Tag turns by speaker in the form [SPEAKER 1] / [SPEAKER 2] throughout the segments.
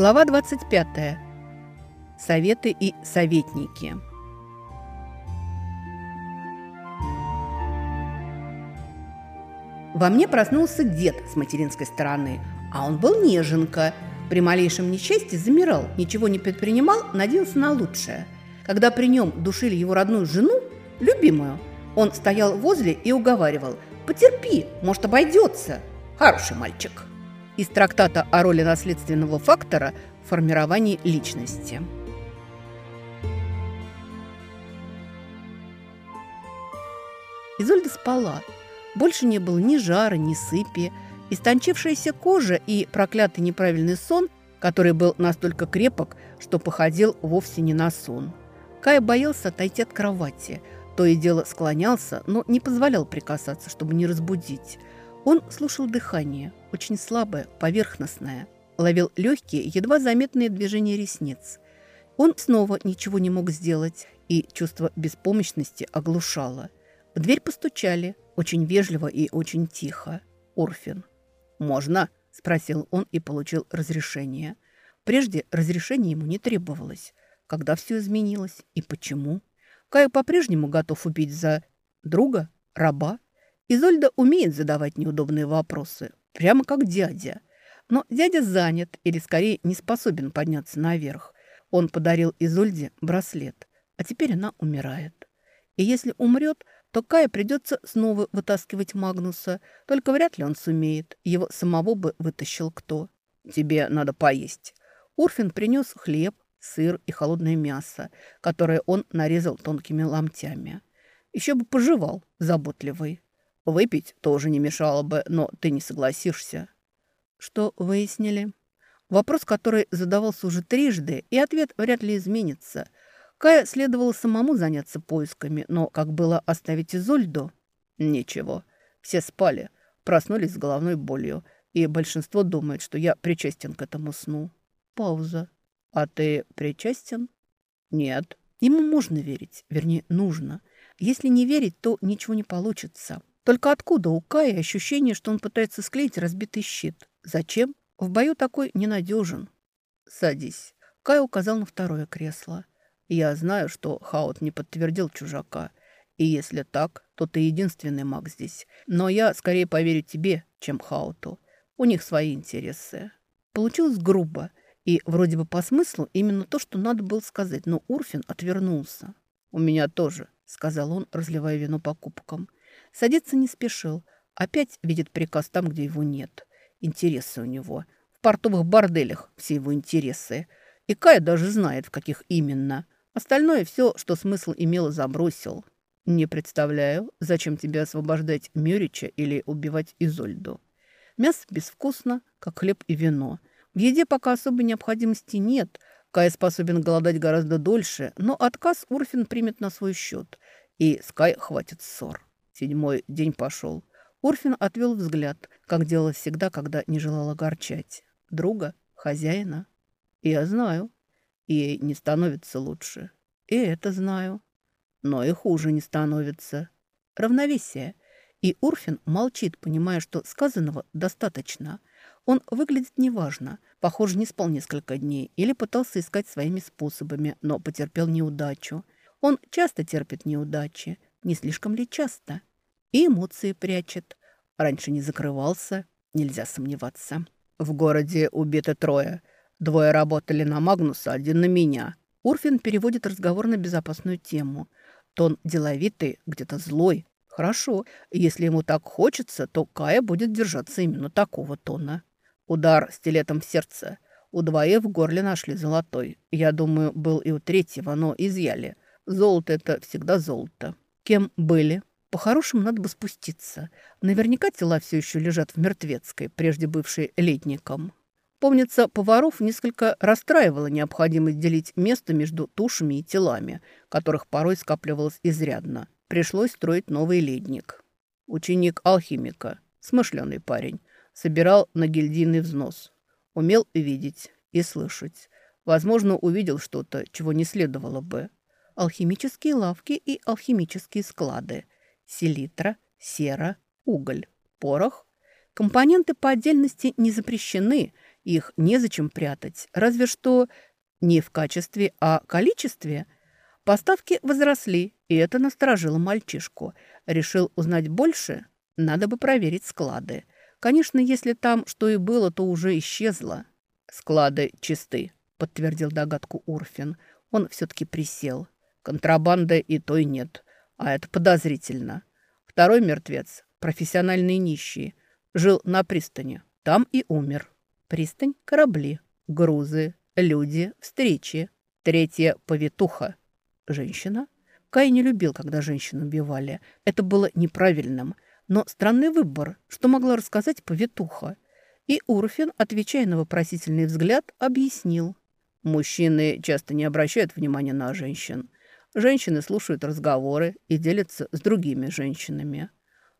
[SPEAKER 1] Глава 25. Советы и советники. Во мне проснулся дед с материнской стороны, а он был неженка. При малейшем несчастье замирал, ничего не предпринимал, надеялся на лучшее. Когда при нем душили его родную жену, любимую, он стоял возле и уговаривал «Потерпи, может, обойдется». Хороший мальчик. Из трактата о роли наследственного фактора в формировании личности. Изольда спала. Больше не было ни жара, ни сыпи. Истончившаяся кожа и проклятый неправильный сон, который был настолько крепок, что походил вовсе не на сон. Кай боялся отойти от кровати. То и дело склонялся, но не позволял прикасаться, чтобы не разбудить. Он слушал дыхание, очень слабое, поверхностное. Ловил легкие, едва заметные движения ресниц. Он снова ничего не мог сделать, и чувство беспомощности оглушало. В дверь постучали, очень вежливо и очень тихо. Орфин. «Можно?» – спросил он и получил разрешение. Прежде разрешение ему не требовалось. Когда все изменилось и почему? Кай по-прежнему готов убить за друга, раба, Изольда умеет задавать неудобные вопросы, прямо как дядя. Но дядя занят или, скорее, не способен подняться наверх. Он подарил Изольде браслет, а теперь она умирает. И если умрет, то Кае придется снова вытаскивать Магнуса. Только вряд ли он сумеет. Его самого бы вытащил кто. «Тебе надо поесть». Урфин принес хлеб, сыр и холодное мясо, которое он нарезал тонкими ломтями. Еще бы пожевал, заботливый. Выпить тоже не мешало бы, но ты не согласишься». «Что выяснили?» Вопрос, который задавался уже трижды, и ответ вряд ли изменится. Кая следовало самому заняться поисками, но как было оставить Изольду? Ничего. Все спали, проснулись с головной болью, и большинство думает, что я причастен к этому сну. Пауза. «А ты причастен?» «Нет». Ему можно верить, вернее, нужно. Если не верить, то ничего не получится. Только откуда у Кая ощущение, что он пытается склеить разбитый щит? Зачем? В бою такой ненадежен. Садись. Кай указал на второе кресло. Я знаю, что Хаут не подтвердил чужака. И если так, то ты единственный маг здесь. Но я скорее поверю тебе, чем Хауту. У них свои интересы. Получилось грубо. И вроде бы по смыслу именно то, что надо было сказать. Но Урфин отвернулся. «У меня тоже», — сказал он, разливая вино по кубкам. Садиться не спешил. Опять видит приказ там, где его нет. Интересы у него. В портовых борделях все его интересы. И Кая даже знает, в каких именно. Остальное все, что смысл имело, забросил. Не представляю, зачем тебе освобождать Мюрича или убивать Изольду. Мясо безвкусно, как хлеб и вино. В еде пока особой необходимости нет. Кай способен голодать гораздо дольше, но отказ Урфин примет на свой счет. И с Кай хватит ссор. Седьмой день пошел. Орфин отвел взгляд, как делал всегда, когда не желал огорчать. Друга, хозяина. Я знаю. Ей не становится лучше. И это знаю. Но и хуже не становится. Равновесие. И Урфин молчит, понимая, что сказанного достаточно. Он выглядит неважно. Похоже, не спал несколько дней или пытался искать своими способами, но потерпел неудачу. Он часто терпит неудачи. Не слишком ли часто? И эмоции прячет. Раньше не закрывался, нельзя сомневаться. В городе убито трое. Двое работали на Магнуса, один на меня. Урфин переводит разговор на безопасную тему. Тон деловитый, где-то злой. Хорошо, если ему так хочется, то Кая будет держаться именно такого тона. Удар стилетом в сердце. У двоих в горле нашли золотой. Я думаю, был и у третьего, но изъяли. Золото – это всегда золото. Кем были? По-хорошему надо бы спуститься. Наверняка тела все еще лежат в мертвецкой, прежде бывшей летником. Помнится, поваров несколько расстраивала необходимость делить место между тушами и телами, которых порой скапливалось изрядно. Пришлось строить новый ледник. Ученик алхимика, смышленый парень, собирал на гильдийный взнос. Умел видеть и слышать. Возможно, увидел что-то, чего не следовало бы. Алхимические лавки и алхимические склады – селитра, сера, уголь, порох. Компоненты по отдельности не запрещены, Их незачем прятать, разве что не в качестве, а количестве. Поставки возросли, и это насторожило мальчишку. Решил узнать больше? Надо бы проверить склады. Конечно, если там что и было, то уже исчезло. «Склады чисты», — подтвердил догадку Урфин. Он все-таки присел. Контрабанды и той нет, а это подозрительно. Второй мертвец, профессиональный нищий, жил на пристани. Там и умер. Пристань, корабли, грузы, люди, встречи. Третья – повитуха. Женщина? Кай не любил, когда женщину убивали. Это было неправильным. Но странный выбор. Что могла рассказать повитуха? И Урфин, отвечая на вопросительный взгляд, объяснил. Мужчины часто не обращают внимания на женщин. Женщины слушают разговоры и делятся с другими женщинами.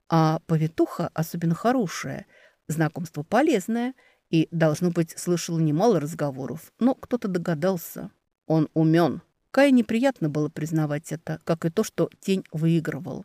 [SPEAKER 1] А повитуха особенно хорошая, знакомство полезное и, должно быть, слышала немало разговоров, но кто-то догадался. Он умен. Кае неприятно было признавать это, как и то, что тень выигрывал.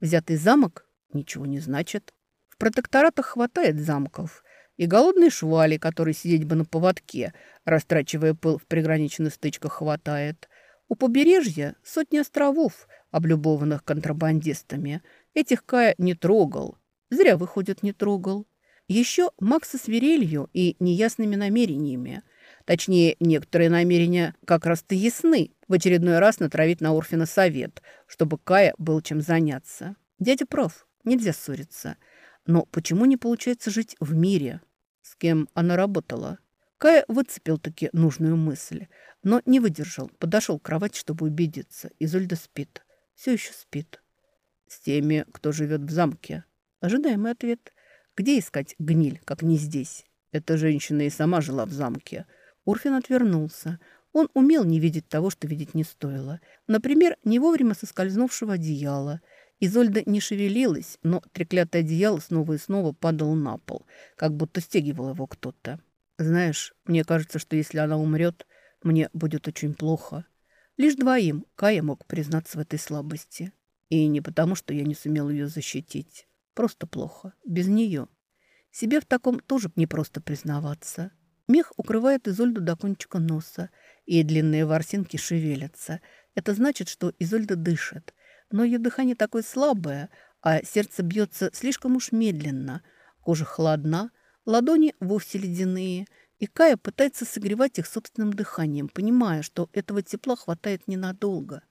[SPEAKER 1] Взятый замок ничего не значит. В протекторатах хватает замков – и голодные швали, которые сидеть бы на поводке, растрачивая пыл в приграничных стычках, хватает. У побережья сотни островов, облюбованных контрабандистами. Этих Кая не трогал. Зря, выходит, не трогал. Еще Макса с Верелью и неясными намерениями. Точнее, некоторые намерения как раз-то ясны. В очередной раз натравить на Орфина совет, чтобы Кая был чем заняться. Дядя прав, нельзя ссориться. Но почему не получается жить в мире? С кем она работала? Кая выцепил-таки нужную мысль, но не выдержал. Подошел к кровати, чтобы убедиться. Изольда спит. Все еще спит. С теми, кто живет в замке. Ожидаемый ответ. Где искать гниль, как не здесь? Эта женщина и сама жила в замке. Урфин отвернулся. Он умел не видеть того, что видеть не стоило. Например, не вовремя соскользнувшего одеяла – Изольда не шевелилась, но треклятое одеяло снова и снова падало на пол, как будто стягивал его кто-то. Знаешь, мне кажется, что если она умрет, мне будет очень плохо. Лишь двоим Кая мог признаться в этой слабости. И не потому, что я не сумел ее защитить. Просто плохо. Без нее. Себе в таком тоже не просто признаваться. Мех укрывает Изольду до кончика носа, и длинные ворсинки шевелятся. Это значит, что Изольда дышит – но ее дыхание такое слабое, а сердце бьется слишком уж медленно. Кожа холодна, ладони вовсе ледяные, и Кая пытается согревать их собственным дыханием, понимая, что этого тепла хватает ненадолго.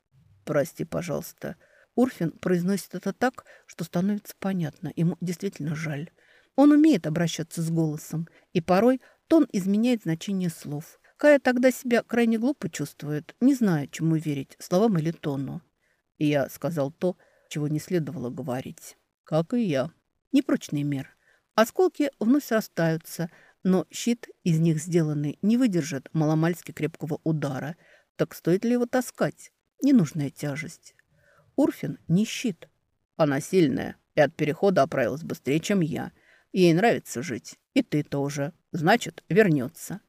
[SPEAKER 1] «Прости, пожалуйста». Урфин произносит это так, что становится понятно. Ему действительно жаль. Он умеет обращаться с голосом, и порой тон изменяет значение слов. Кая тогда себя крайне глупо чувствует, не зная, чему верить, словам или тону. И я сказал то, чего не следовало говорить. Как и я. Непрочный мир. Осколки вновь растаются, но щит из них сделанный не выдержит маломальски крепкого удара. Так стоит ли его таскать? Ненужная тяжесть. Урфин не щит. Она сильная и от перехода оправилась быстрее, чем я. Ей нравится жить. И ты тоже. Значит, вернется.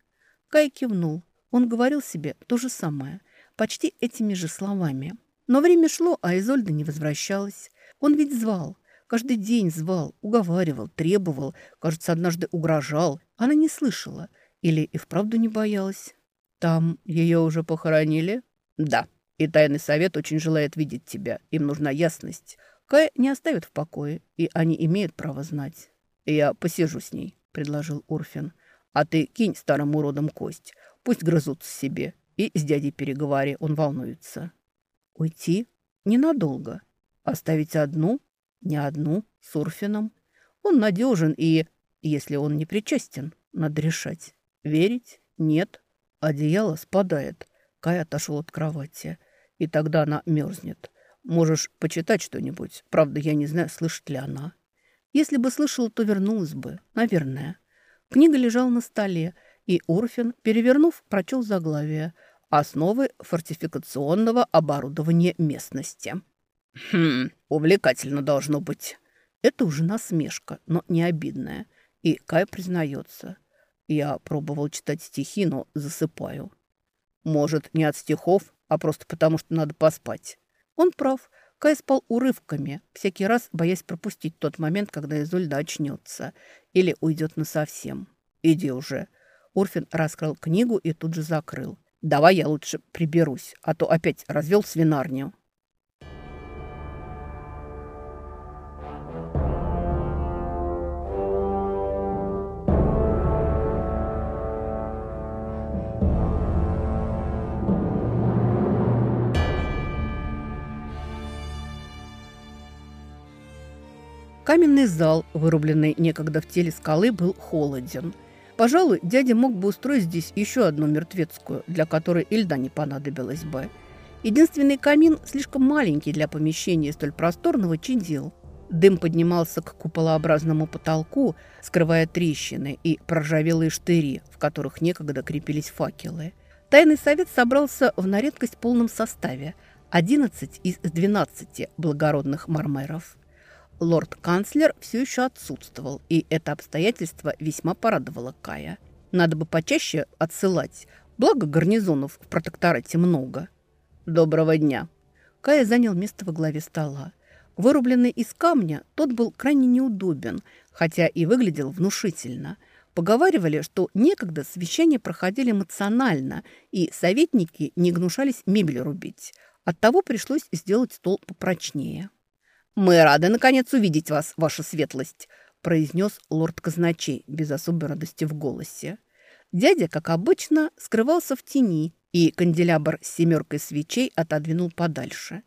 [SPEAKER 1] Кай кивнул. Он говорил себе то же самое, почти этими же словами. Но время шло, а Изольда не возвращалась. Он ведь звал, каждый день звал, уговаривал, требовал, кажется, однажды угрожал. Она не слышала или и вправду не боялась. Там ее уже похоронили? Да. И тайный совет очень желает видеть тебя. Им нужна ясность. Кай не оставит в покое, и они имеют право знать. Я посижу с ней, предложил Урфин. А ты кинь старым уродам кость. Пусть грызутся себе. И с дядей переговори, он волнуется. Уйти ненадолго. Оставить одну, не одну, с Урфином. Он надежен и, если он не причастен, надо решать. Верить? Нет. Одеяло спадает. Кай отошел от кровати. И тогда она мерзнет. Можешь почитать что-нибудь. Правда, я не знаю, слышит ли она. Если бы слышала, то вернулась бы. Наверное. Книга лежала на столе, и Урфин, перевернув, прочел заглавие – Основы фортификационного оборудования местности. Хм, увлекательно должно быть. Это уже насмешка, но не обидная. И Кай признается. Я пробовал читать стихи, но засыпаю. Может, не от стихов, а просто потому, что надо поспать. Он прав. Кай спал урывками, всякий раз боясь пропустить тот момент, когда Изольда очнется или уйдет насовсем. «Иди уже». Орфин раскрыл книгу и тут же закрыл. «Давай я лучше приберусь, а то опять развел свинарню». Каменный зал, вырубленный некогда в теле скалы, был холоден. Пожалуй, дядя мог бы устроить здесь еще одну мертвецкую, для которой и льда не понадобилось бы. Единственный камин слишком маленький для помещения столь просторного чадил. Дым поднимался к куполообразному потолку, скрывая трещины и проржавелые штыри, в которых некогда крепились факелы. Тайный совет собрался в на редкость полном составе – 11 из 12 благородных мармеров – Лорд-канцлер все еще отсутствовал, и это обстоятельство весьма порадовало Кая. Надо бы почаще отсылать, благо гарнизонов в протекторате много. «Доброго дня!» Кая занял место во главе стола. Вырубленный из камня, тот был крайне неудобен, хотя и выглядел внушительно. Поговаривали, что некогда совещания проходили эмоционально, и советники не гнушались мебель рубить. Оттого пришлось сделать стол попрочнее. «Мы рады, наконец, увидеть вас, ваша светлость», произнес лорд Казначей без особой радости в голосе. Дядя, как обычно, скрывался в тени, и канделябр с семеркой свечей отодвинул подальше.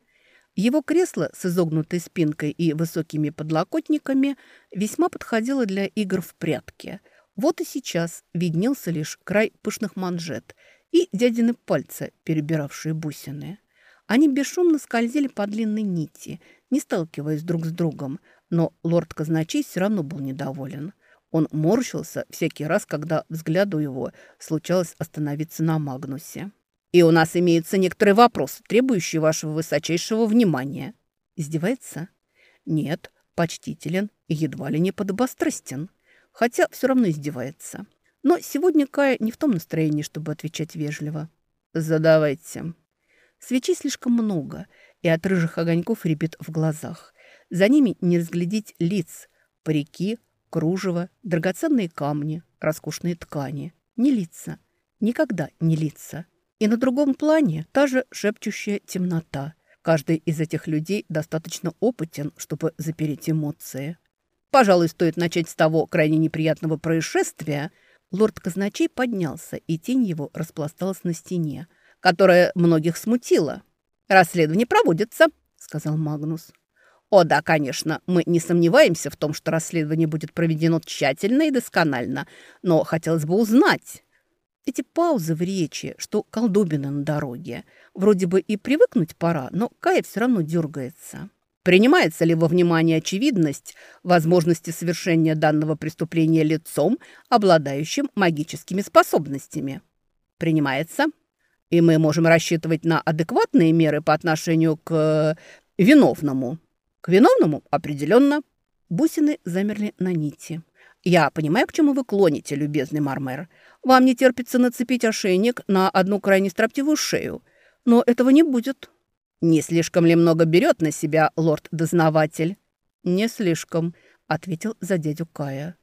[SPEAKER 1] Его кресло с изогнутой спинкой и высокими подлокотниками весьма подходило для игр в прятки. Вот и сейчас виднелся лишь край пышных манжет и дядины пальцы, перебиравшие бусины. Они бесшумно скользили по длинной нити, не сталкиваясь друг с другом, но лорд Казначей все равно был недоволен. Он морщился всякий раз, когда взгляду его случалось остановиться на Магнусе. «И у нас имеются некоторые вопросы, требующие вашего высочайшего внимания». «Издевается?» «Нет, почтителен и едва ли не подобострастен. Хотя все равно издевается. Но сегодня Кая не в том настроении, чтобы отвечать вежливо». «Задавайте». Свечей слишком много, и от рыжих огоньков ребит в глазах. За ними не разглядеть лиц, парики, кружево, драгоценные камни, роскошные ткани. Не лица. Никогда не лица. И на другом плане та же шепчущая темнота. Каждый из этих людей достаточно опытен, чтобы запереть эмоции. Пожалуй, стоит начать с того крайне неприятного происшествия. Лорд Казначей поднялся, и тень его распласталась на стене которое многих смутило. «Расследование проводится», — сказал Магнус. «О да, конечно, мы не сомневаемся в том, что расследование будет проведено тщательно и досконально, но хотелось бы узнать...» Эти паузы в речи, что колдобины на дороге. Вроде бы и привыкнуть пора, но Кая все равно дергается. Принимается ли во внимание очевидность возможности совершения данного преступления лицом, обладающим магическими способностями? Принимается. И мы можем рассчитывать на адекватные меры по отношению к э, виновному. К виновному определенно. Бусины замерли на нити. Я понимаю, к чему вы клоните, любезный Мармер. Вам не терпится нацепить ошейник на одну крайне строптивую шею. Но этого не будет. Не слишком ли много берет на себя лорд-дознаватель? Не слишком, ответил за дядю Кая.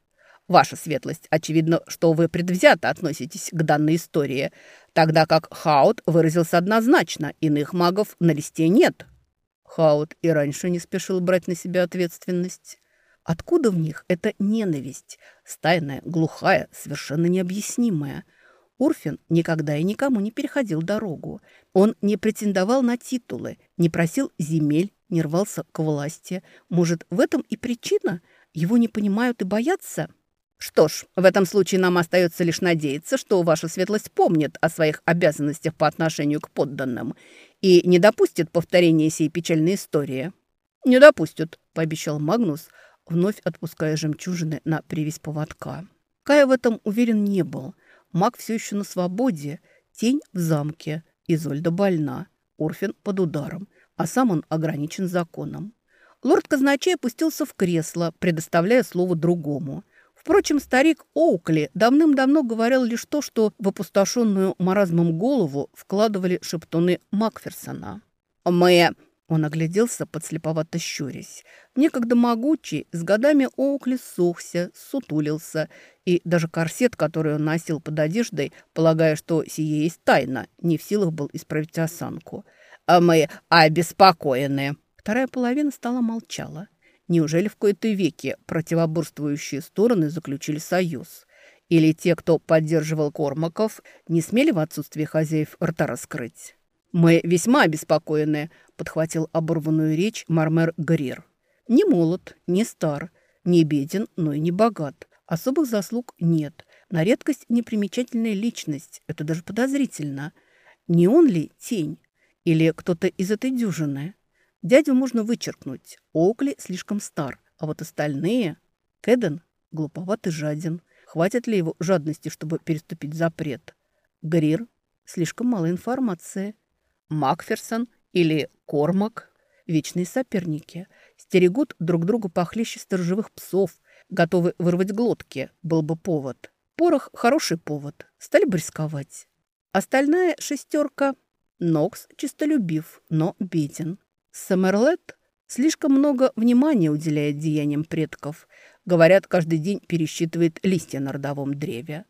[SPEAKER 1] Ваша светлость, очевидно, что вы предвзято относитесь к данной истории, тогда как Хаут выразился однозначно, иных магов на листе нет. Хаут и раньше не спешил брать на себя ответственность. Откуда в них эта ненависть? Стайная, глухая, совершенно необъяснимая. Урфин никогда и никому не переходил дорогу. Он не претендовал на титулы, не просил земель, не рвался к власти. Может, в этом и причина? Его не понимают и боятся?» Что ж, в этом случае нам остается лишь надеяться, что ваша светлость помнит о своих обязанностях по отношению к подданным и не допустит повторения сей печальной истории. Не допустит, пообещал Магнус, вновь отпуская жемчужины на привязь поводка. Кая в этом уверен не был. Маг все еще на свободе, тень в замке, Изольда больна, Орфин под ударом, а сам он ограничен законом. Лорд Казначей опустился в кресло, предоставляя слово другому – Впрочем, старик Оукли давным-давно говорил лишь то, что в опустошенную маразмом голову вкладывали шептуны Макферсона. «Мы Он огляделся, подслеповато щурясь. Некогда могучий, с годами Оукли сухся, сутулился, и даже корсет, который он носил под одеждой, полагая, что сие есть тайна, не в силах был исправить осанку. «А мы обеспокоены!» Вторая половина стола молчала. Неужели в кои-то веке противоборствующие стороны заключили союз? Или те, кто поддерживал Кормаков, не смели в отсутствие хозяев рта раскрыть? «Мы весьма обеспокоены», – подхватил оборванную речь Мармер Грир. «Не молод, не стар, не беден, но и не богат. Особых заслуг нет. На редкость непримечательная личность. Это даже подозрительно. Не он ли тень? Или кто-то из этой дюжины? Дядю можно вычеркнуть. Окли слишком стар. А вот остальные... Кэден глуповат и жаден. Хватит ли его жадности, чтобы переступить запрет? Грир слишком мало информации. Макферсон или Кормак – вечные соперники. Стерегут друг друга похлеще сторожевых псов, готовы вырвать глотки, был бы повод. Порох – хороший повод, стали бы рисковать. Остальная шестерка – Нокс чистолюбив, но беден. Саммерлет слишком много внимания уделяет деяниям предков. Говорят, каждый день пересчитывает листья на родовом древе.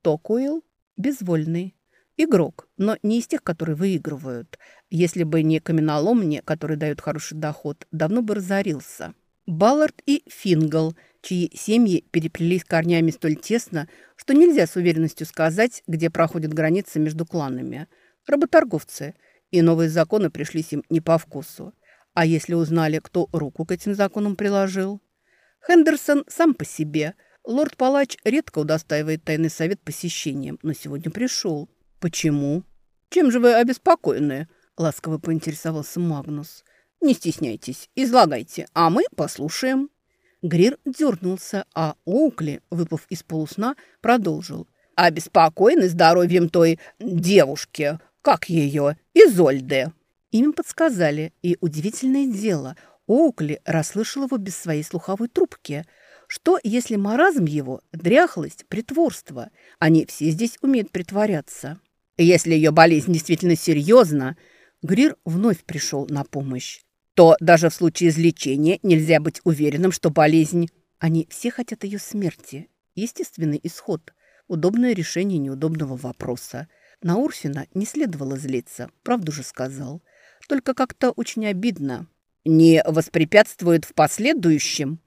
[SPEAKER 1] Токуил – безвольный. Игрок, но не из тех, которые выигрывают. Если бы не каменоломни, который дают хороший доход, давно бы разорился. Баллард и Фингал, чьи семьи переплелись корнями столь тесно, что нельзя с уверенностью сказать, где проходит граница между кланами. Работорговцы. И новые законы пришлись им не по вкусу. А если узнали, кто руку к этим законам приложил? Хендерсон сам по себе. Лорд-палач редко удостаивает тайный совет посещением, но сегодня пришел. «Почему?» «Чем же вы обеспокоены?» – ласково поинтересовался Магнус. «Не стесняйтесь, излагайте, а мы послушаем». Грир дернулся, а Оукли, выпав из полусна, продолжил. «Обеспокоены здоровьем той девушки, как ее, Изольды». Им подсказали, и удивительное дело, Оукли расслышал его без своей слуховой трубки. Что, если маразм его – дряхлость, притворство? Они все здесь умеют притворяться. Если ее болезнь действительно серьезна, Грир вновь пришел на помощь, то даже в случае излечения нельзя быть уверенным, что болезнь... Они все хотят ее смерти. Естественный исход. Удобное решение неудобного вопроса. На Урфина не следовало злиться, правду же сказал. Только как-то очень обидно. Не воспрепятствует в последующем.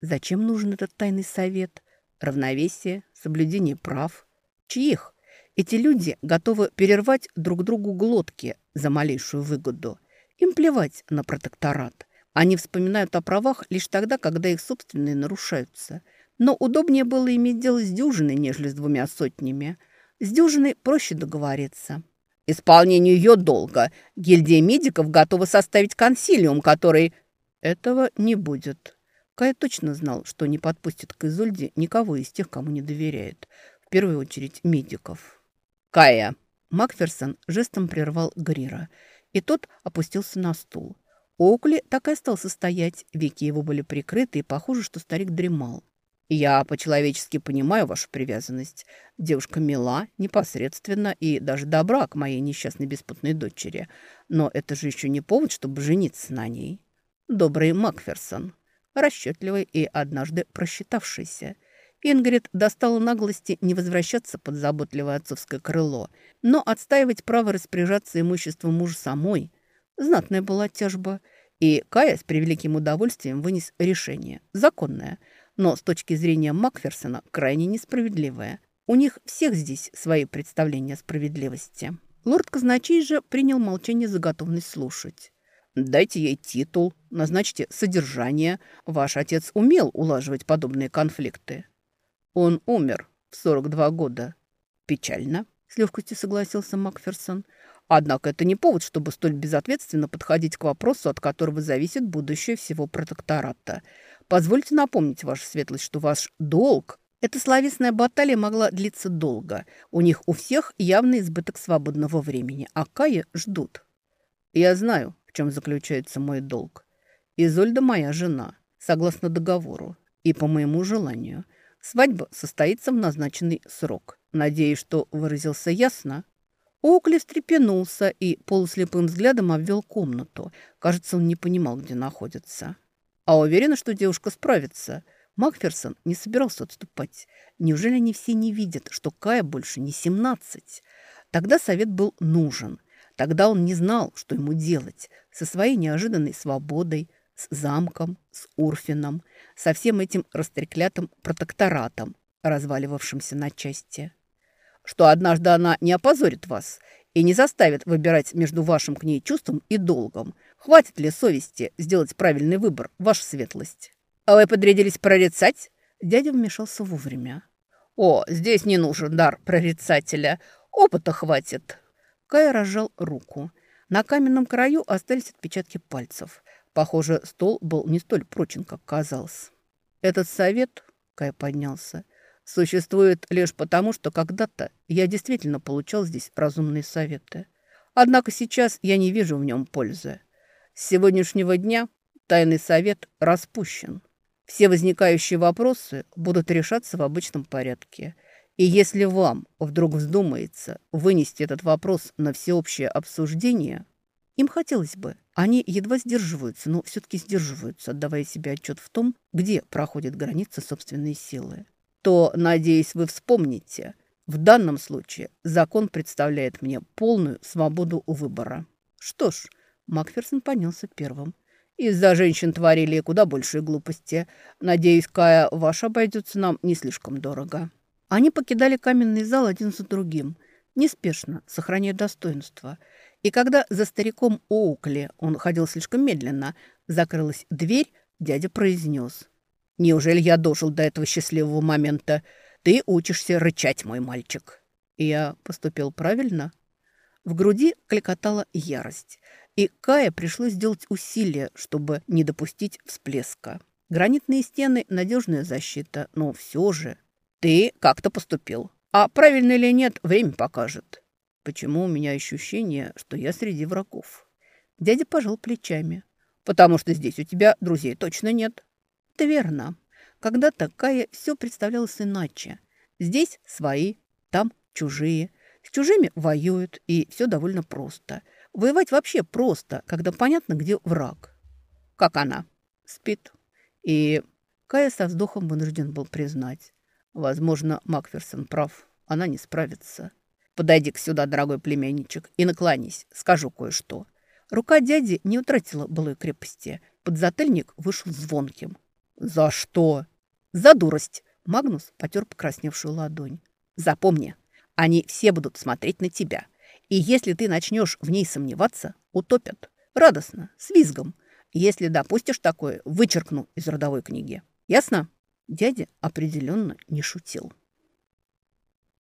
[SPEAKER 1] Зачем нужен этот тайный совет? Равновесие, соблюдение прав. Чьих? Эти люди готовы перервать друг другу глотки за малейшую выгоду. Им плевать на протекторат. Они вспоминают о правах лишь тогда, когда их собственные нарушаются. Но удобнее было иметь дело с дюжиной, нежели с двумя сотнями. С дюжиной проще договориться. Исполнению ее долга гильдия медиков готова составить консилиум, который... Этого не будет. Кай точно знал, что не подпустит к Изольде никого из тех, кому не доверяет. В первую очередь медиков. Кая!» Макферсон жестом прервал Грира, и тот опустился на стул. Оукли так и остался стоять, веки его были прикрыты, и похоже, что старик дремал. «Я по-человечески понимаю вашу привязанность. Девушка мила, непосредственно и даже добра к моей несчастной беспутной дочери. Но это же еще не повод, чтобы жениться на ней. Добрый Макферсон, расчетливый и однажды просчитавшийся. Ингрид достала наглости не возвращаться под заботливое отцовское крыло, но отстаивать право распоряжаться имуществом мужа самой. Знатная была тяжба, и Кая с превеликим удовольствием вынес решение. Законное, но с точки зрения Макферсона крайне несправедливое. У них всех здесь свои представления о справедливости. Лорд Казначей же принял молчание за готовность слушать. «Дайте ей титул, назначьте содержание. Ваш отец умел улаживать подобные конфликты». Он умер в 42 года. Печально, с легкостью согласился Макферсон. Однако это не повод, чтобы столь безответственно подходить к вопросу, от которого зависит будущее всего протектората. Позвольте напомнить, ваша светлость, что ваш долг... Эта словесная баталия могла длиться долго. У них у всех явный избыток свободного времени, а Кая ждут. Я знаю, в чем заключается мой долг. Изольда моя жена, согласно договору и по моему желанию – Свадьба состоится в назначенный срок. Надеюсь, что выразился ясно. Оукли встрепенулся и полуслепым взглядом обвел комнату. Кажется, он не понимал, где находится. А уверена, что девушка справится. Макферсон не собирался отступать. Неужели они все не видят, что Кая больше не семнадцать? Тогда совет был нужен. Тогда он не знал, что ему делать со своей неожиданной свободой, с замком, с Урфином, со всем этим растреклятым протекторатом, разваливавшимся на части что однажды она не опозорит вас и не заставит выбирать между вашим к ней чувством и долгом. Хватит ли совести сделать правильный выбор, ваша светлость? А вы подрядились прорицать? Дядя вмешался вовремя. О, здесь не нужен дар прорицателя. Опыта хватит. Кай разжал руку. На каменном краю остались отпечатки пальцев. Похоже, стол был не столь прочен, как казалось. Этот совет, Кай поднялся, — существует лишь потому, что когда-то я действительно получал здесь разумные советы. Однако сейчас я не вижу в нем пользы. С сегодняшнего дня тайный совет распущен. Все возникающие вопросы будут решаться в обычном порядке. И если вам вдруг вздумается вынести этот вопрос на всеобщее обсуждение, им хотелось бы. Они едва сдерживаются, но все-таки сдерживаются, отдавая себе отчет в том, где проходит граница собственной силы то, надеюсь, вы вспомните. В данном случае закон представляет мне полную свободу выбора. Что ж, Макферсон поднялся первым. Из-за женщин творили куда большие глупости. Надеюсь, Кая, ваш обойдется нам не слишком дорого. Они покидали каменный зал один за другим, неспешно, сохраняя достоинство. И когда за стариком Оукли он ходил слишком медленно, закрылась дверь, дядя произнес – Неужели я дожил до этого счастливого момента? Ты учишься рычать, мой мальчик. Я поступил правильно? В груди кликотала ярость, и Кае пришлось сделать усилия, чтобы не допустить всплеска. Гранитные стены – надежная защита, но все же... Ты как-то поступил. А правильно или нет, время покажет. Почему у меня ощущение, что я среди врагов? Дядя пожал плечами. Потому что здесь у тебя друзей точно нет. Это верно. Когда-то Кая все представлялось иначе. Здесь свои, там чужие. С чужими воюют, и все довольно просто. Воевать вообще просто, когда понятно, где враг. Как она? Спит. И Кая со вздохом вынужден был признать. Возможно, Макферсон прав. Она не справится. Подойди-ка сюда, дорогой племянничек, и наклонись. Скажу кое-что. Рука дяди не утратила былой крепости. Подзатыльник вышел звонким. «За что?» «За дурость!» Магнус потер покрасневшую ладонь. «Запомни, они все будут смотреть на тебя. И если ты начнешь в ней сомневаться, утопят. Радостно, с визгом. Если допустишь такое, вычеркну из родовой книги. Ясно?» Дядя определенно не шутил.